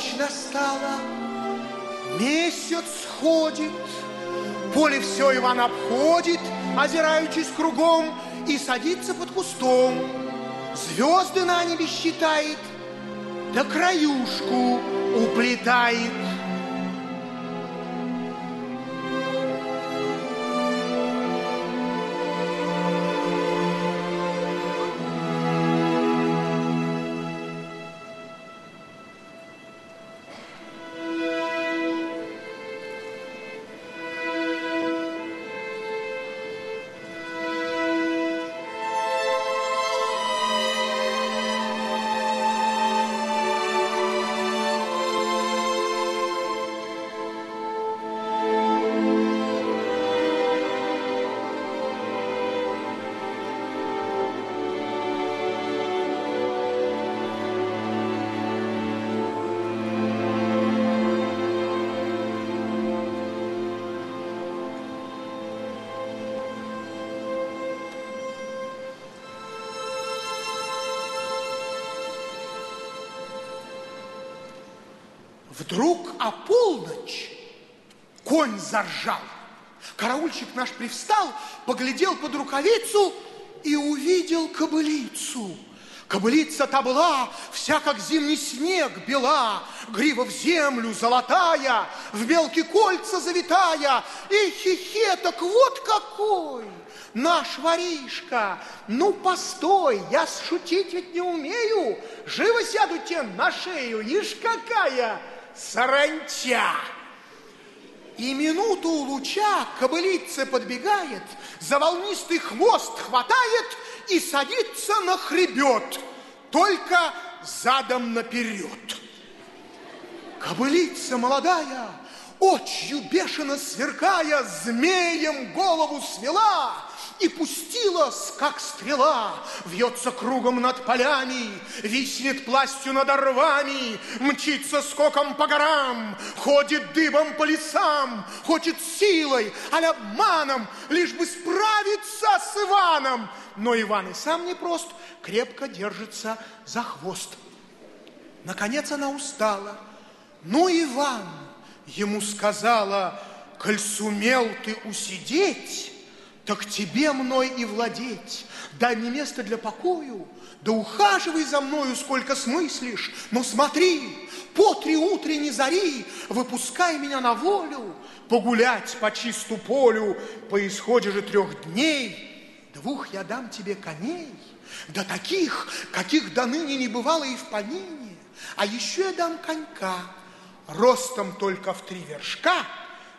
Ночь настала, месяц ходит, поле все Иван обходит, озираючись кругом, и садится под кустом. Звезды на небе считает, да краюшку уплетает. Вдруг о полночь конь заржал. Караульщик наш привстал, поглядел под рукавицу и увидел кобылицу. Кобылица-то была вся, как зимний снег, бела, Грива в землю золотая, в мелкие кольца завитая. И хихеток вот какой! Наш воришка, ну постой, я шутить ведь не умею. Живо сяду тебе на шею, ишь какая саранча. И минуту у луча кобылица подбегает, за волнистый хвост хватает и садится на хребет, только задом наперед. Кобылица молодая, очью бешено сверкая, змеем голову свела и пустилась, как стрела, вьется кругом над полями, виснет пластью над орвами, мчится скоком по горам, ходит дыбом по лесам, хочет силой, аль обманом, лишь бы справиться с Иваном. Но Иван и сам непрост, крепко держится за хвост. Наконец она устала. Ну, Иван, ему сказала, коль сумел ты усидеть, так тебе мной и владеть. Дай мне место для покою, да ухаживай за мною, сколько смыслишь. Но смотри, по три утренней зари выпускай меня на волю, погулять по чисту полю, по исходе же трех дней. Двух я дам тебе коней, да таких, каких до ныне не бывало и в помине. А еще я дам конька, ростом только в три вершка,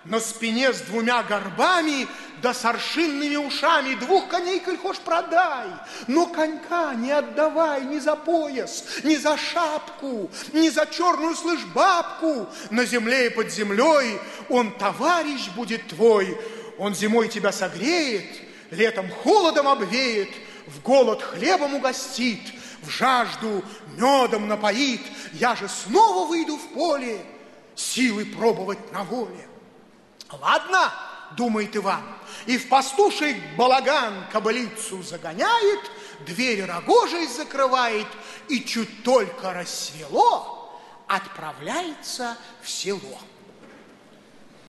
на спине с двумя горбами, да с аршинными ушами. Двух коней, коль хошь, продай, но конька не отдавай ни за пояс, ни за шапку, ни за черную, слышь, бабку. На земле и под землей он товарищ будет твой, он зимой тебя согреет, летом холодом обвеет, в голод хлебом угостит, в жажду медом напоит. Я же снова выйду в поле, силы пробовать на воле. Ладно, думает Иван, и в пастуший балаган кобылицу загоняет, дверь рогожей закрывает, и чуть только рассвело, отправляется в село.